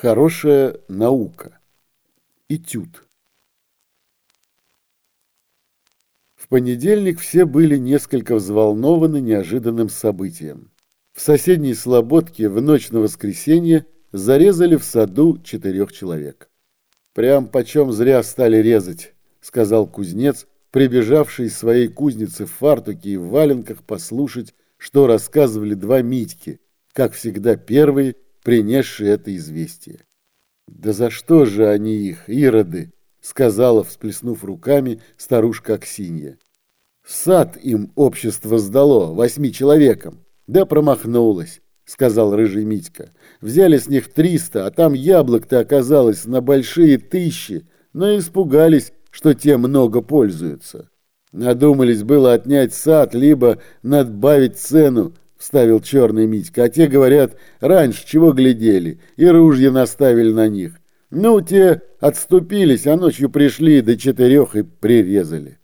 Хорошая наука. Этюд. В понедельник все были несколько взволнованы неожиданным событием. В соседней Слободке в ночь на воскресенье зарезали в саду четырех человек. «Прям почем зря стали резать», — сказал кузнец, прибежавший из своей кузницы в фартуке и в валенках послушать, что рассказывали два Митьки, как всегда первые, принесшие это известие. «Да за что же они их, ироды?» — сказала, всплеснув руками, старушка Аксинья. «Сад им общество сдало, восьми человекам, да промахнулась», — сказал рыжий Митька. «Взяли с них триста, а там яблок-то оказалось на большие тысячи, но испугались, что те много пользуются. Надумались было отнять сад, либо надбавить цену, вставил черный Митька, а те, говорят, раньше чего глядели, и ружья наставили на них. Ну, те отступились, а ночью пришли до четырех и прирезали.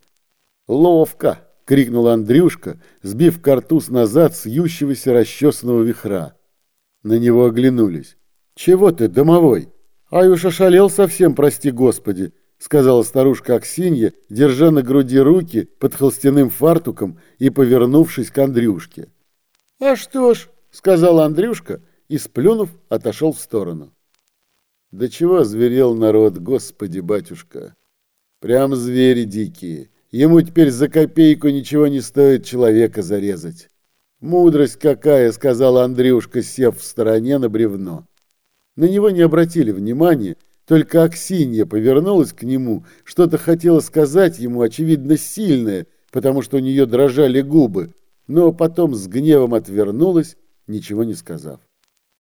«Ловко!» — крикнул Андрюшка, сбив картуз назад с ющегося расчесанного вихра. На него оглянулись. «Чего ты, домовой? Ай уж ошалел совсем, прости господи!» — сказала старушка Аксинья, держа на груди руки под холстяным фартуком и повернувшись к Андрюшке. «А что ж», — сказал Андрюшка и, сплюнув, отошел в сторону. «Да чего зверел народ, господи, батюшка! Прям звери дикие. Ему теперь за копейку ничего не стоит человека зарезать. Мудрость какая!» — сказал Андрюшка, сев в стороне на бревно. На него не обратили внимания, только Аксинья повернулась к нему, что-то хотела сказать ему, очевидно, сильное, потому что у нее дрожали губы, но потом с гневом отвернулась, ничего не сказав.